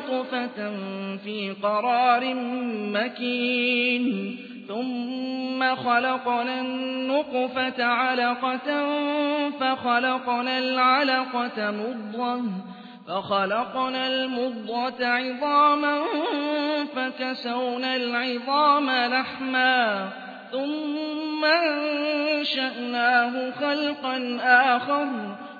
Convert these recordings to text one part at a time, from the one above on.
نطفة في قرار مكين. ثم خلقنا النطفة علقة فخلقنا العلقة مضغة فخلقنا المضغة عظاما فكسونا العظام لحما ثم أنشأناه خلقا آخر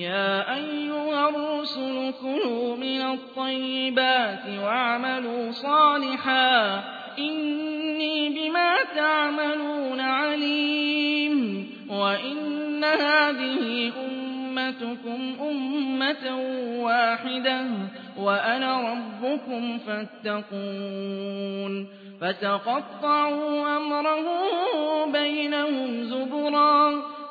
يا أيها الرسل كلوا من الطيبات واعملوا صالحا إني بما تعملون عليم وإن هذه أمتكم أمة واحدة وأنا ربكم فاتقون فتقطعوا أمرهم بينهم زبرا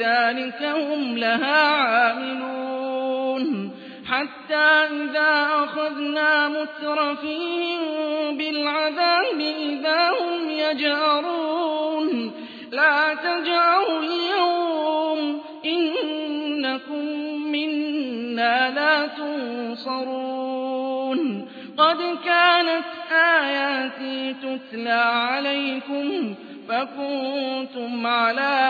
ذَٰلِكَ هُمْ لَهَا عَامِلُونَ. حَتَّىٰ إِذَا أَخَذْنَا مُتْرَفِيهِم بِالْعَذَابِ إِذَا هُمْ يَجْأَرُونَ. لَا تَجْأَرُوا الْيَوْمَ إِنَّكُم مِّنَّا لَا تُنصَرُونَ. قَدْ كَانَتْ آيَاتِي تُتْلَىٰ عَلَيْكُمْ فَكُنتُمْ عَلَىٰ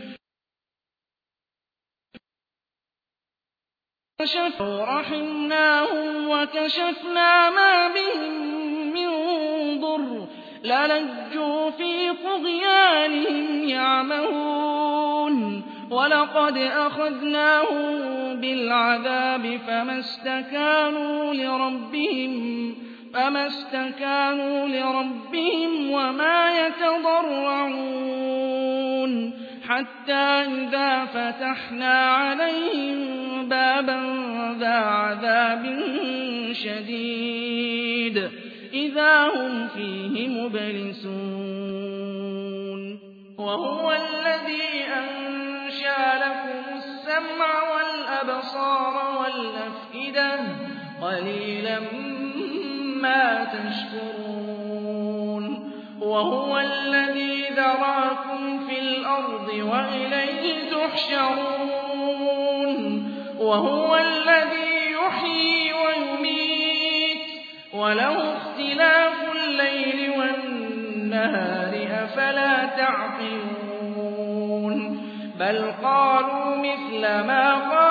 فَشَفَوْا رَحِمْنَاهُمْ وَكَشَفْنَا مَا بِهِم مِّن ضُرٍّ لَّلَجُّوا فِي طُغْيَانِهِمْ يَعْمَهُونَ وَلَقَدْ أَخَذْنَاهُم بِالْعَذَابِ فَمَا اسْتَكَانُوا لِرَبِّهِمْ فَمَا اسْتَكَانُوا لِرَبِّهِمْ وَمَا يَتَضَرَّعُونَ حَتَّىٰ إِذَا فَتَحْنَا عَلَيْهِم بَابًا ذَا عَذَابٍ شَدِيدٍ. إِذَا هُمْ فِيهِ مُبْلِسُونَ. وَهُوَ الَّذِي أَنشَأَ لَكُمُ السَّمْعَ وَالْأَبْصَارَ وَالْأَفْئِدَةَ ۚ قَلِيلًا مَّا تَشْكُرُونَ. وَهُوَ الَّذِي ذَرَأَكُمْ فِي الْأَرْضِ وَإِلَيْهِ تُحْشَرُونَ. وَهُوَ الَّذِي يُحْيِي وَيُمِيتُ. وَلَهُ اخْتِلَافُ اللَّيْلِ وَالنَّهَارِ ۚ أَفَلَا تَعْقِلُونَ. بَلْ قَالُوا مِثْلَ مَا قَالَ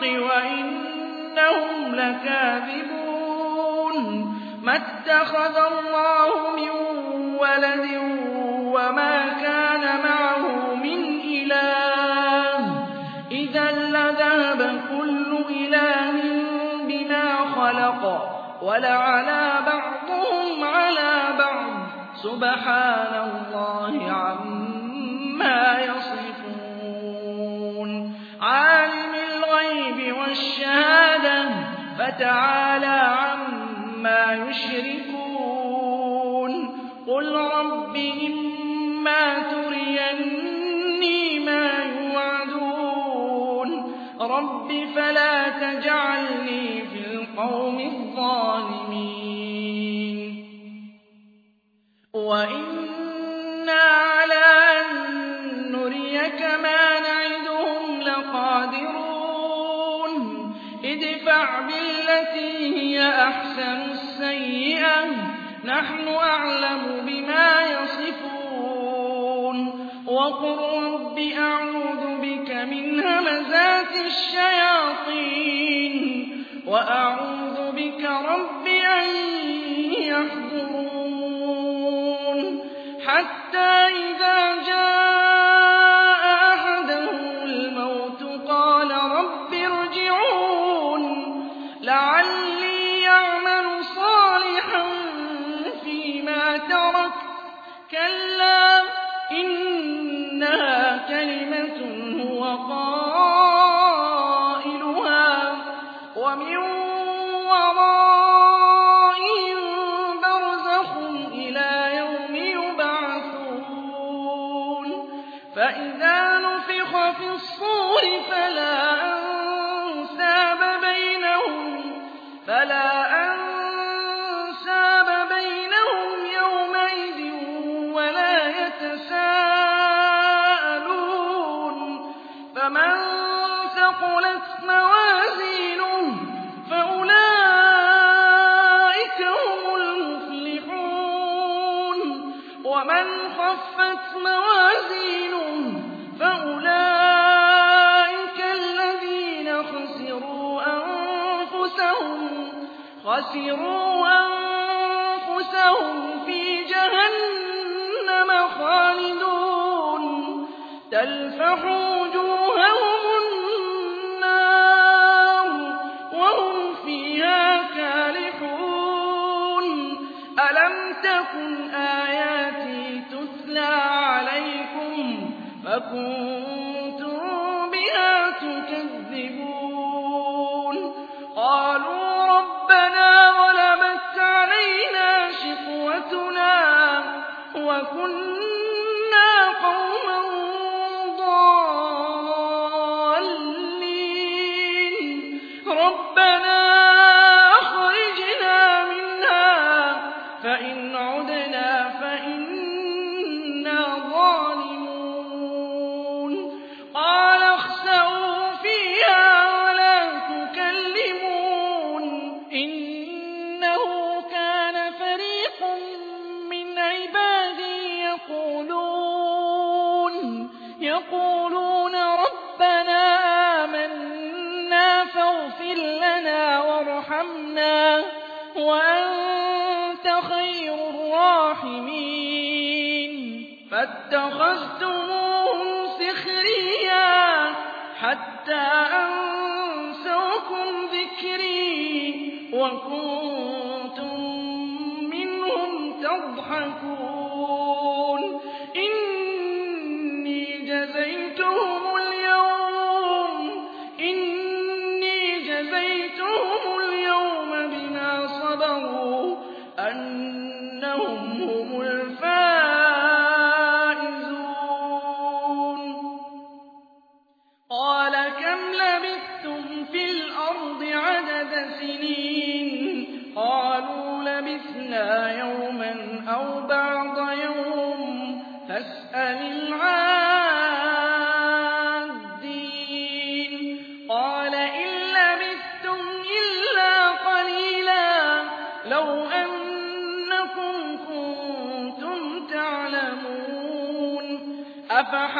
بالحق وإنهم لكاذبون. ما اتخذ الله من ولد وما كان معه من إله. إذا لذهب كل إله بما خلق ولعلى بعضهم على بعض. سبحان فتعالى عما يشركون. قل رب إما تريني ما يوعدون. رب فلا تجعلني في القوم الظالمين. وإنا أحسن السيئة نحن أعلم بما يصفون. وقل رب أعوذ بك من همزات الشياطين وأعوذ فإذا نفخ في الصور فلا أنساب بينهم فلا خسروا أنفسهم في جهنم خالدون تلفح وجوههم النار وهم فيها كالحون ألم تكن آياتي تتلى عليكم فكنتم وكنتم منهم تضحكون.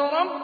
وَقُل رَّبِّ